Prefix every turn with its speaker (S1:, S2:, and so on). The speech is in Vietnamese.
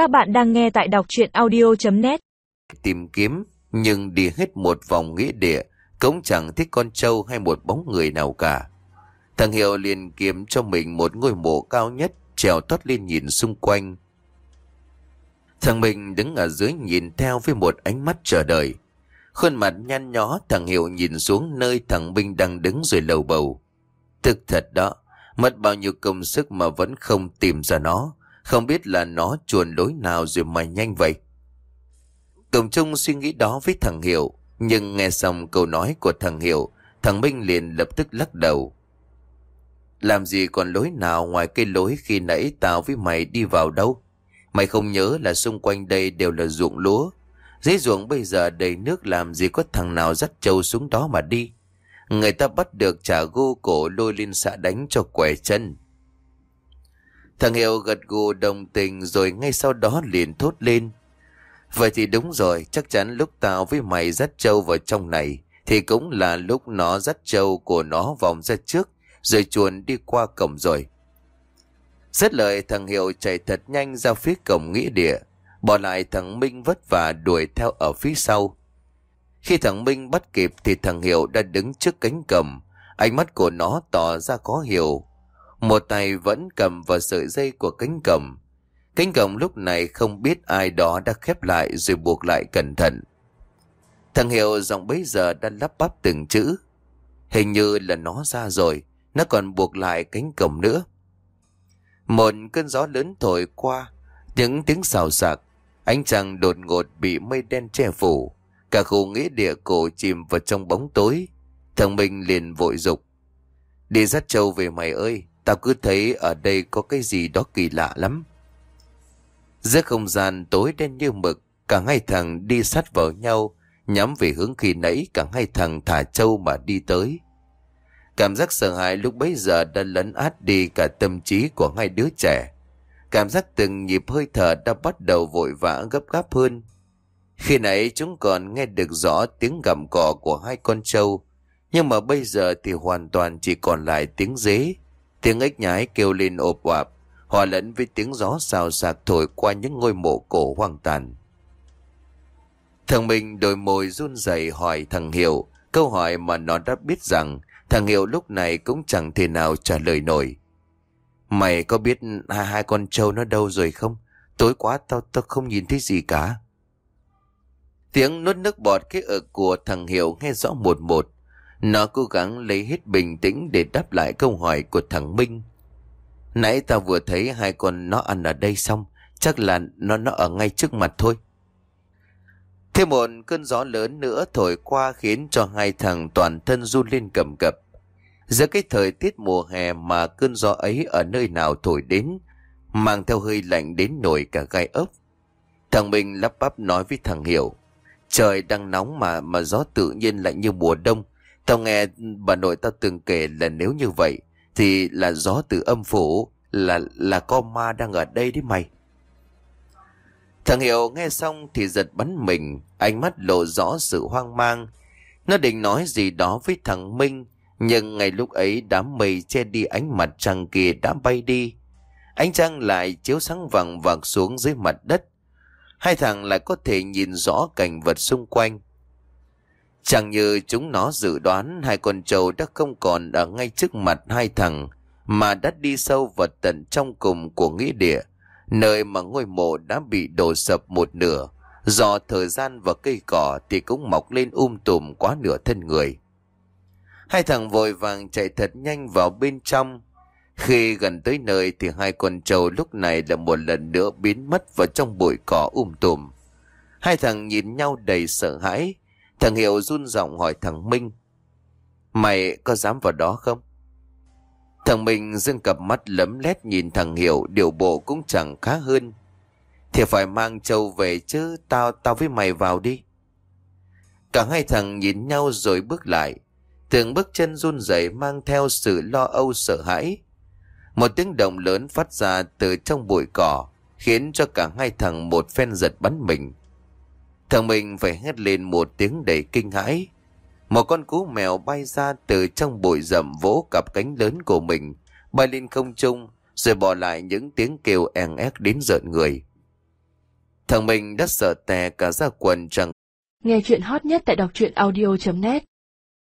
S1: Các bạn đang nghe tại đọc chuyện audio.net
S2: Tìm kiếm, nhưng đi hết một vòng nghĩa địa, cũng chẳng thích con trâu hay một bóng người nào cả. Thằng Hiệu liền kiếm cho mình một ngôi mộ cao nhất, trèo tót lên nhìn xung quanh. Thằng mình đứng ở dưới nhìn theo với một ánh mắt chờ đợi. Khuôn mặt nhăn nhó thằng Hiệu nhìn xuống nơi thằng Minh đang đứng rồi lầu bầu. Thực thật đó, mất bao nhiêu công sức mà vẫn không tìm ra nó. Không biết là nó chuồn lối nào rồi mà nhanh vậy. Tổng Trung suy nghĩ đó với thằng Hiệu. Nhưng nghe xong câu nói của thằng Hiệu, thằng Minh liền lập tức lắc đầu. Làm gì còn lối nào ngoài cái lối khi nãy tao với mày đi vào đâu? Mày không nhớ là xung quanh đây đều là ruộng lúa. Dưới ruộng bây giờ đầy nước làm gì có thằng nào dắt trâu xuống đó mà đi. Người ta bắt được trả gô cổ lôi lên xã đánh cho quẻ chân. Thằng Hiệu gật gù đồng tình rồi ngay sau đó liền thốt lên. Vậy thì đúng rồi, chắc chắn lúc tao với mày dắt trâu vào trong này, thì cũng là lúc nó dắt trâu của nó vòng ra trước, rồi chuồn đi qua cổng rồi. Rất lời thằng Hiệu chạy thật nhanh ra phía cổng nghĩa địa, bỏ lại thằng Minh vất vả đuổi theo ở phía sau. Khi thằng Minh bắt kịp thì thằng Hiệu đã đứng trước cánh cầm, ánh mắt của nó tỏ ra khó hiểu. Một tay vẫn cầm vào sợi dây của cánh cầm. Cánh cầm lúc này không biết ai đó đã khép lại rồi buộc lại cẩn thận. Thằng Hiệu giọng bấy giờ đã lắp bắp từng chữ. Hình như là nó ra rồi, nó còn buộc lại cánh cổng nữa. Một cơn gió lớn thổi qua, những tiếng xào xạc, ánh trăng đột ngột bị mây đen che phủ. Cả khu nghĩa địa cổ chìm vào trong bóng tối. Thằng Minh liền vội dục Đi dắt trâu về mày ơi, tao cứ thấy ở đây có cái gì đó kỳ lạ lắm. Giữa không gian tối đen như mực, cả hai thằng đi sát vào nhau, nhắm về hướng khi nãy cả hai thằng thả trâu mà đi tới. Cảm giác sợ hãi lúc bấy giờ đã lấn át đi cả tâm trí của hai đứa trẻ. Cảm giác từng nhịp hơi thở đã bắt đầu vội vã gấp gáp hơn. Khi nãy chúng còn nghe được rõ tiếng gầm cỏ của hai con trâu, nhưng mà bây giờ thì hoàn toàn chỉ còn lại tiếng dế, tiếng ếch nhái kêu lên ộp oạp, hòa lẫn với tiếng gió xào xạc thổi qua những ngôi mộ cổ hoang tàn. Thằng mình đôi môi run rẩy hỏi thằng Hiệu, câu hỏi mà nó đã biết rằng thằng Hiệu lúc này cũng chẳng thể nào trả lời nổi. Mày có biết hai, hai con trâu nó đâu rồi không? Tối quá tao tao không nhìn thấy gì cả. Tiếng nuốt nước bọt cái ở của thằng Hiệu nghe rõ một một. Nó cố gắng lấy hết bình tĩnh để đáp lại câu hỏi của thằng Minh. Nãy tao vừa thấy hai con nó ăn ở đây xong, chắc là nó nó ở ngay trước mặt thôi. Thêm một cơn gió lớn nữa thổi qua khiến cho hai thằng toàn thân run lên cầm cập. Giữa cái thời tiết mùa hè mà cơn gió ấy ở nơi nào thổi đến, mang theo hơi lạnh đến nổi cả gai ốc. Thằng Minh lắp bắp nói với thằng Hiểu, trời đang nóng mà mà gió tự nhiên lạnh như mùa đông. Tao nghe bà nội tao từng kể là nếu như vậy, thì là gió từ âm phủ, là là con ma đang ở đây đấy mày. Thằng Hiểu nghe xong thì giật bắn mình, ánh mắt lộ rõ sự hoang mang. Nó định nói gì đó với thằng Minh, nhưng ngay lúc ấy đám mây che đi ánh mặt trăng kia đã bay đi. Ánh trăng lại chiếu sáng vàng vàng xuống dưới mặt đất. Hai thằng lại có thể nhìn rõ cảnh vật xung quanh. Chẳng như chúng nó dự đoán hai con trâu đã không còn ở ngay trước mặt hai thằng, mà đã đi sâu vào tận trong cùng của nghĩa địa, nơi mà ngôi mộ đã bị đổ sập một nửa, do thời gian và cây cỏ thì cũng mọc lên um tùm quá nửa thân người. Hai thằng vội vàng chạy thật nhanh vào bên trong. Khi gần tới nơi thì hai con trâu lúc này là một lần nữa biến mất vào trong bụi cỏ um tùm. Hai thằng nhìn nhau đầy sợ hãi. Thằng Hiệu run giọng hỏi thằng Minh. Mày có dám vào đó không? Thằng Minh dưng cặp mắt lấm lét nhìn thằng Hiệu điều bộ cũng chẳng khá hơn. Thì phải mang châu về chứ tao tao với mày vào đi. Cả hai thằng nhìn nhau rồi bước lại. Từng bước chân run rẩy mang theo sự lo âu sợ hãi. Một tiếng động lớn phát ra từ trong bụi cỏ, khiến cho cả hai thằng một phen giật bắn mình. Thằng mình phải hét lên một tiếng đầy kinh hãi. Một con cú mèo bay ra từ trong bụi rậm vỗ cặp cánh lớn của mình, bay lên không trung, rồi bỏ lại những tiếng kêu eng ép đến rợn người. Thằng mình đã sợ tè cả ra quần chẳng
S3: Nghe chuyện hot nhất tại đọc truyện audio.net